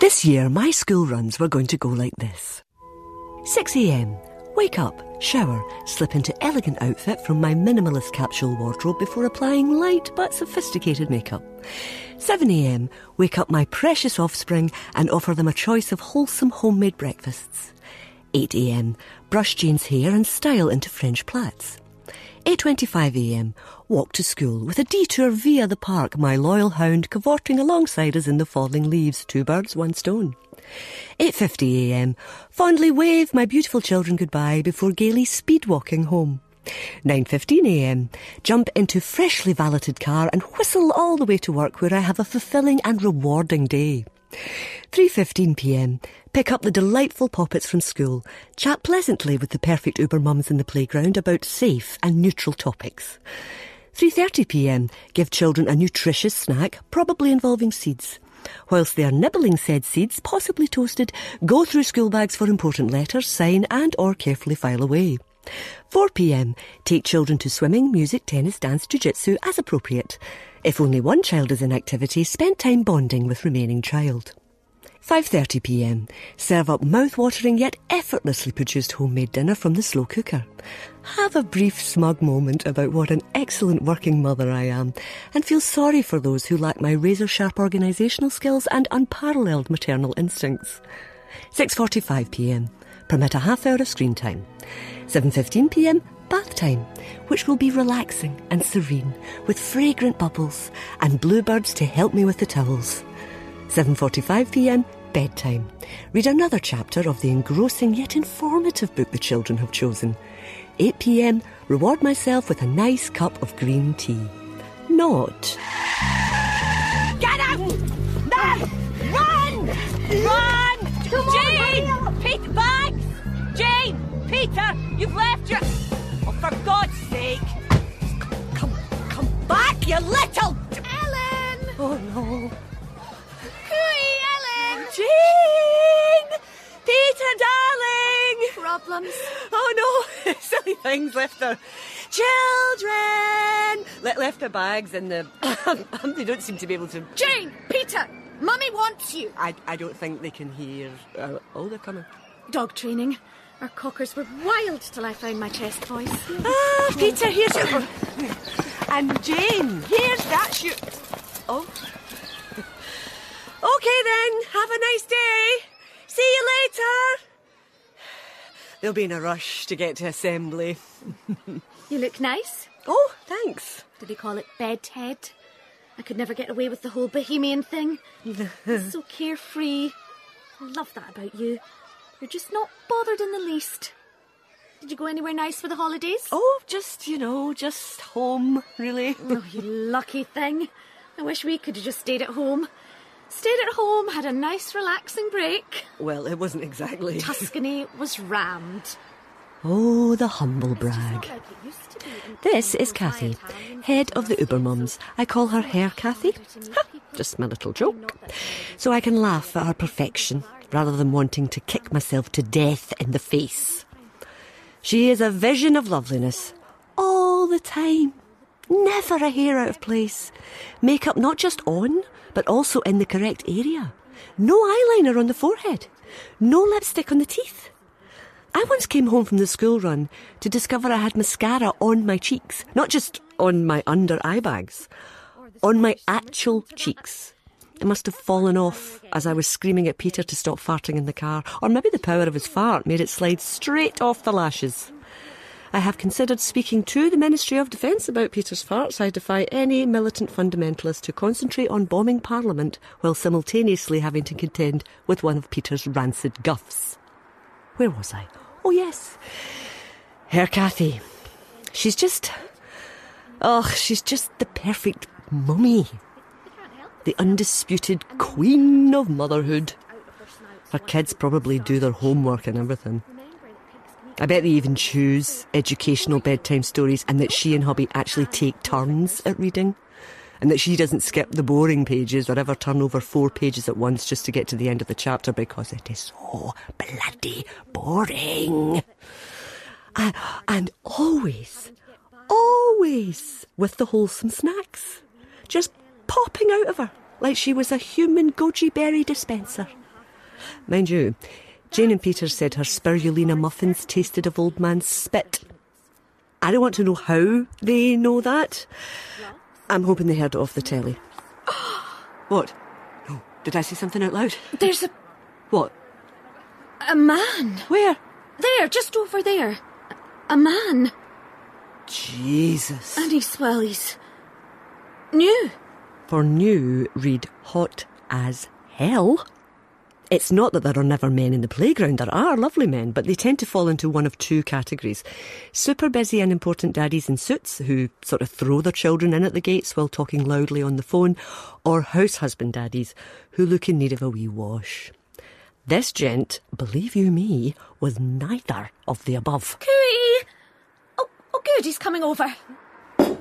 This year, my school runs were going to go like this 6 am, wake up, shower, slip into elegant outfit from my minimalist capsule wardrobe before applying light but sophisticated makeup. 7am, wake up my precious offspring and offer them a choice of wholesome homemade breakfasts. 8am, brush Jane's hair and style into French plaits. 8.25am, walk to school with a detour via the park, my loyal hound cavorting alongside us in the falling leaves, two birds, one stone. 8.50am, fondly wave my beautiful children goodbye before gaily speed walking home. 9.15am, jump into freshly valeted car and whistle all the way to work where I have a fulfilling and rewarding day. 3.15pm, pick up the delightful poppets from school, chat pleasantly with the perfect Uber mums in the playground about safe and neutral topics. 3.30pm, give children a nutritious snack, probably involving seeds. Whilst they are nibbling said seeds, possibly toasted, go through school bags for important letters, sign and or carefully file away. 4pm, take children to swimming, music, tennis, dance, jiu-jitsu as appropriate. If only one child is in activity, spend time bonding with remaining child. 5.30pm. Serve up mouth-watering yet effortlessly produced homemade dinner from the slow cooker. Have a brief smug moment about what an excellent working mother I am and feel sorry for those who lack my razor-sharp organisational skills and unparalleled maternal instincts. 6.45pm. Permit a half hour of screen time. 7.15pm. Bath time, which will be relaxing and serene with fragrant bubbles and bluebirds to help me with the towels. 7.45pm, bedtime. Read another chapter of the engrossing yet informative book the children have chosen. 8pm, reward myself with a nice cup of green tea. Not. Get out! No! Run! Run! Come Jane! Peter, bags! Jane! Peter! You've left your... you little... Ellen! Oh no. Hooey, Ellen! Jane! Peter, darling! Problems? Oh no, silly things left their children. Le- left their bags in the. they don't seem to be able to. Jane! Peter! Mummy wants you! I, I don't think they can hear. Uh, oh, they're coming. Dog training. Our cockers were wild till I found my chest voice. Ah, Peter, here's your. And Jane, here's that shoe. Oh. Okay then, have a nice day. See you later. They'll be in a rush to get to assembly. You look nice. Oh, thanks. Do they call it bedhead? I could never get away with the whole bohemian thing. So carefree. I love that about you. You're just not bothered in the least. Did you go anywhere nice for the holidays? Oh, just, you know, just home, really. Oh, you lucky thing. I wish we could have just stayed at home. Stayed at home, had a nice relaxing break. Well, it wasn't exactly. Tuscany was rammed. Oh, the humble brag. Like it used to be in- This is Kathy, head of the people Uber Mums. I call her Hair Kathy. Ha, just my little joke. So I can laugh at her perfection rather than wanting to kick myself to death in the face. She is a vision of loveliness all the time. Never a hair out of place. Makeup not just on, but also in the correct area. No eyeliner on the forehead. No lipstick on the teeth. I once came home from the school run to discover I had mascara on my cheeks, not just on my under eye bags, on my actual cheeks. It must have fallen off as I was screaming at Peter to stop farting in the car, or maybe the power of his fart made it slide straight off the lashes. I have considered speaking to the Ministry of Defence about Peter's farts. I defy any militant fundamentalist to concentrate on bombing Parliament while simultaneously having to contend with one of Peter's rancid guffs. Where was I? Oh, yes. Hair Kathy. She's just. Oh, she's just the perfect mummy. The undisputed queen of motherhood. Her kids probably do their homework and everything. I bet they even choose educational bedtime stories and that she and hubby actually take turns at reading. And that she doesn't skip the boring pages or ever turn over four pages at once just to get to the end of the chapter because it is so bloody boring. And, and always, always with the wholesome snacks. Just popping out of her like she was a human goji berry dispenser. Mind you, Jane and Peter said her spirulina muffins tasted of old man's spit. I don't want to know how they know that. I'm hoping they heard it off the telly. what? Oh, did I say something out loud? There's a, What? a man. Where? There, just over there. A man. Jesus. And he's, well, he's new. For new, read hot as hell. It's not that there are never men in the playground. There are lovely men, but they tend to fall into one of two categories. Super busy and important daddies in suits who sort of throw their children in at the gates while talking loudly on the phone, or house husband daddies who look in need of a wee wash. This gent, believe you me, was neither of the above. Cooey! Oh, oh, good, he's coming over.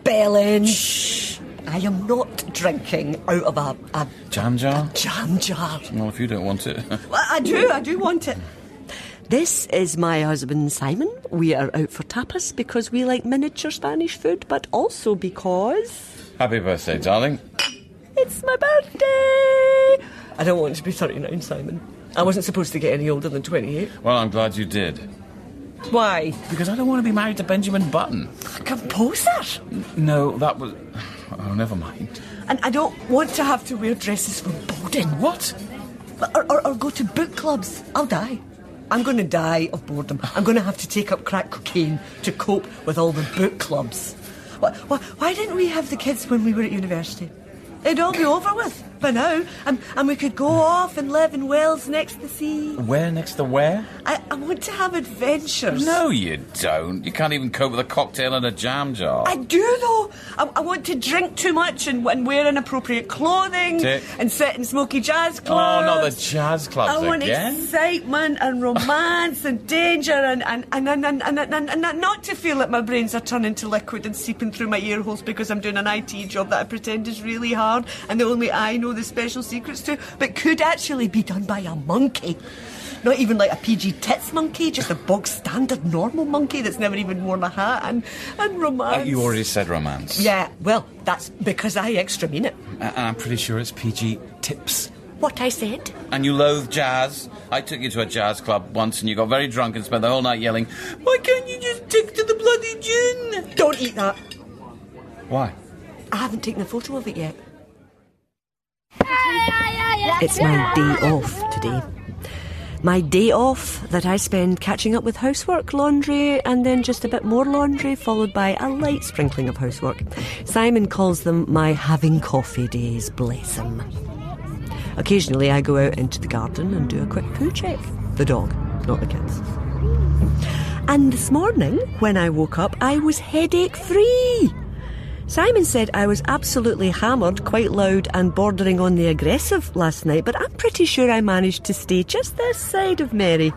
Bellin! Shh! I am not drinking out of a, a Jam jar? jam jar. Well, if you don't want it. Well, I do, I do want it. This is my husband Simon. We are out for tapas because we like miniature Spanish food, but also because Happy birthday, darling. it's my birthday. I don't want to be 39, Simon. I wasn't supposed to get any older than 28. Well, I'm glad you did. Why? Because I don't want to be married to Benjamin Button. A composer. No, that was. Oh, never mind. And I don't want to have to wear dresses for boarding. What? Or, or, or go to book clubs. I'll die. I'm going to die of boredom. I'm going to have to take up crack cocaine to cope with all the book clubs. Why, why, why didn't we have the kids when we were at university? It'd all be over with by now, and, and we could go off and live in Wales next to the sea. Where next to where? I, I want to have adventures. No, you don't. You can't even cope with a cocktail and a jam jar. I do though. I, I want to drink too much and, and wear inappropriate clothing and sit in smoky jazz clubs. Oh, not the jazz clubs I want again. excitement and romance and danger and and, and, and, and, and, and, and not to feel like my brains are turning to liquid and seeping through my ear holes because I'm doing an IT job that I pretend is really hard and that only I know the special secrets to, but could actually be done by a monkey. Not even like a PG tits monkey, just a bog standard normal monkey that's never even worn a hat and, and romance. Uh, you already said romance. Yeah, well, that's because I extra mean it. And I'm pretty sure it's PG tips. What I said? And you loathe jazz. I took you to a jazz club once and you got very drunk and spent the whole night yelling, Why can't you just stick to the bloody gin? Don't eat that. Why? I haven't taken a photo of it yet. It's my day off today. My day off that I spend catching up with housework, laundry, and then just a bit more laundry, followed by a light sprinkling of housework. Simon calls them my having coffee days, bless him. Occasionally I go out into the garden and do a quick poo check. The dog, not the kids. And this morning, when I woke up, I was headache free. Simon said I was absolutely hammered, quite loud and bordering on the aggressive last night, but I'm pretty sure I managed to stay just this side of Mary.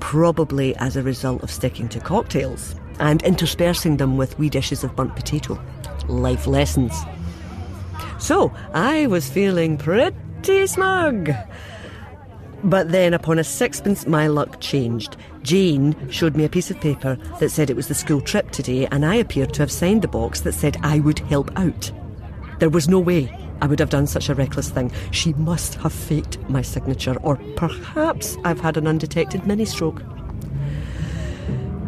Probably as a result of sticking to cocktails and interspersing them with wee dishes of burnt potato. Life lessons. So, I was feeling pretty smug. But then, upon a sixpence, my luck changed. Jane showed me a piece of paper that said it was the school trip today, and I appeared to have signed the box that said I would help out. There was no way I would have done such a reckless thing. She must have faked my signature, or perhaps I've had an undetected mini stroke.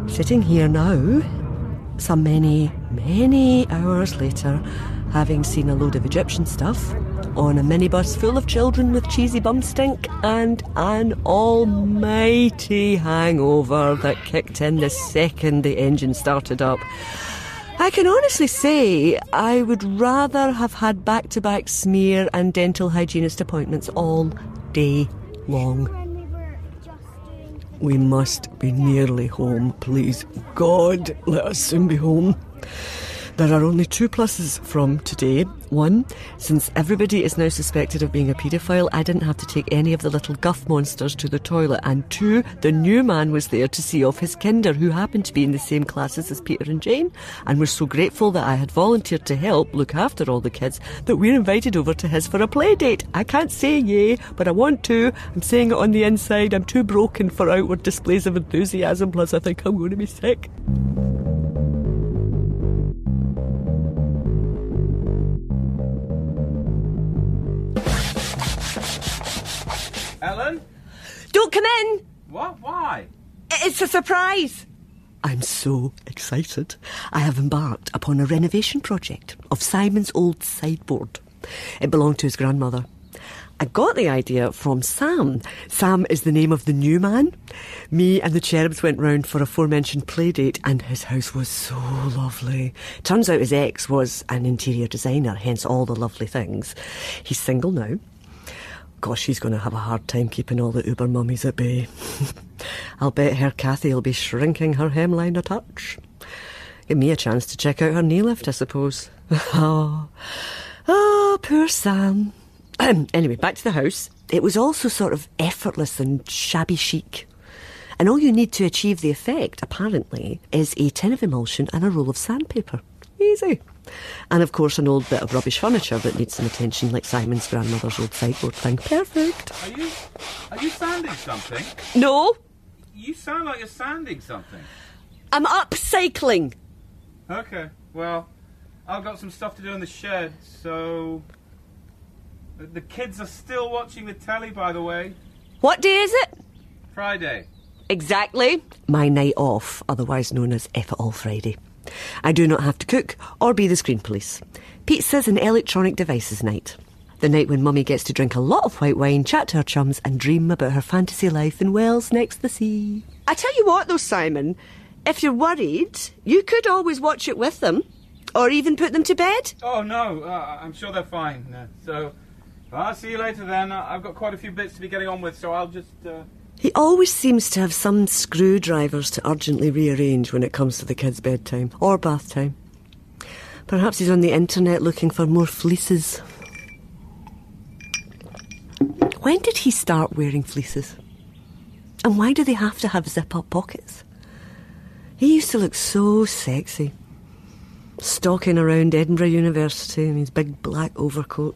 Sitting here now, some many, many hours later, having seen a load of Egyptian stuff, on a minibus full of children with cheesy bum stink, and an almighty hangover that kicked in the second the engine started up. I can honestly say I would rather have had back to back smear and dental hygienist appointments all day long. We must be nearly home, please. God, let us soon be home. There are only two pluses from today. One, since everybody is now suspected of being a paedophile, I didn't have to take any of the little guff monsters to the toilet. And two, the new man was there to see off his kinder, who happened to be in the same classes as Peter and Jane, and was so grateful that I had volunteered to help look after all the kids that we're invited over to his for a play date. I can't say yay, but I want to. I'm saying it on the inside. I'm too broken for outward displays of enthusiasm, plus I think I'm going to be sick. Ellen? Don't come in! What? Why? It's a surprise! I'm so excited. I have embarked upon a renovation project of Simon's old sideboard. It belonged to his grandmother. I got the idea from Sam. Sam is the name of the new man. Me and the cherubs went round for a aforementioned play date, and his house was so lovely. Turns out his ex was an interior designer, hence all the lovely things. He's single now. Gosh, he's going to have a hard time keeping all the Uber mummies at bay. I'll bet her Kathy will be shrinking her hemline a touch. Give me a chance to check out her knee lift, I suppose. oh, oh, poor Sam. anyway, back to the house. It was also sort of effortless and shabby chic. And all you need to achieve the effect, apparently, is a tin of emulsion and a roll of sandpaper. Easy. And of course, an old bit of rubbish furniture that needs some attention, like Simon's grandmother's old sideboard thing. Perfect. Are you are you sanding something? No, You sound like you're sanding something. I'm upcycling. Okay. Well, I've got some stuff to do in the shed, so the- kids are still watching the telly, by the way. What day is it? Friday. Exactly. My night off, otherwise known as F It All Friday. I do not have to cook or be the screen police. Pizzas and electronic devices night. The night when Mummy gets to drink a lot of white wine, chat to her chums, and dream about her fantasy life in Wales next the sea. I tell you what, though, Simon, if you're worried, you could always watch it with them, or even put them to bed. Oh no, uh, I'm sure they're fine. Uh, so I'll see you later then. Uh, I've got quite a few bits to be getting on with, so I'll just. Uh... He always seems to have some screwdrivers to urgently rearrange when it comes to the kids' bedtime or bath time. Perhaps he's on the internet looking for more fleeces. When did he start wearing fleeces? And why do they have to have zip up pockets? He used to look so sexy. Stalking around Edinburgh University in his big black overcoat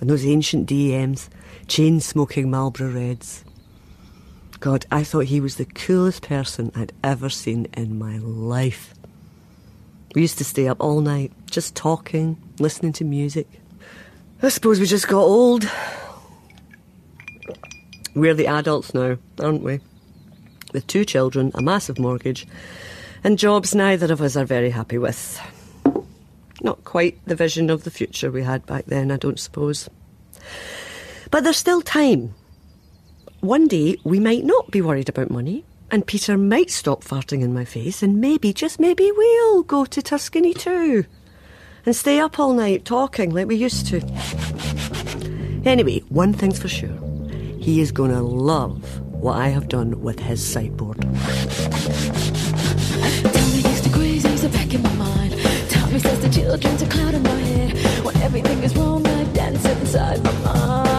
and those ancient DMs, chain smoking Marlboro Reds. God, I thought he was the coolest person I'd ever seen in my life. We used to stay up all night, just talking, listening to music. I suppose we just got old. We're the adults now, aren't we? With two children, a massive mortgage, and jobs neither of us are very happy with. Not quite the vision of the future we had back then, I don't suppose. But there's still time. One day we might not be worried about money, and Peter might stop farting in my face, and maybe, just maybe, we'll go to Tuscany too. And stay up all night talking like we used to. Anyway, one thing's for sure. He is going to love what I have done with his sideboard. The children's a cloud in my head. When everything is wrong, I dance inside my mind.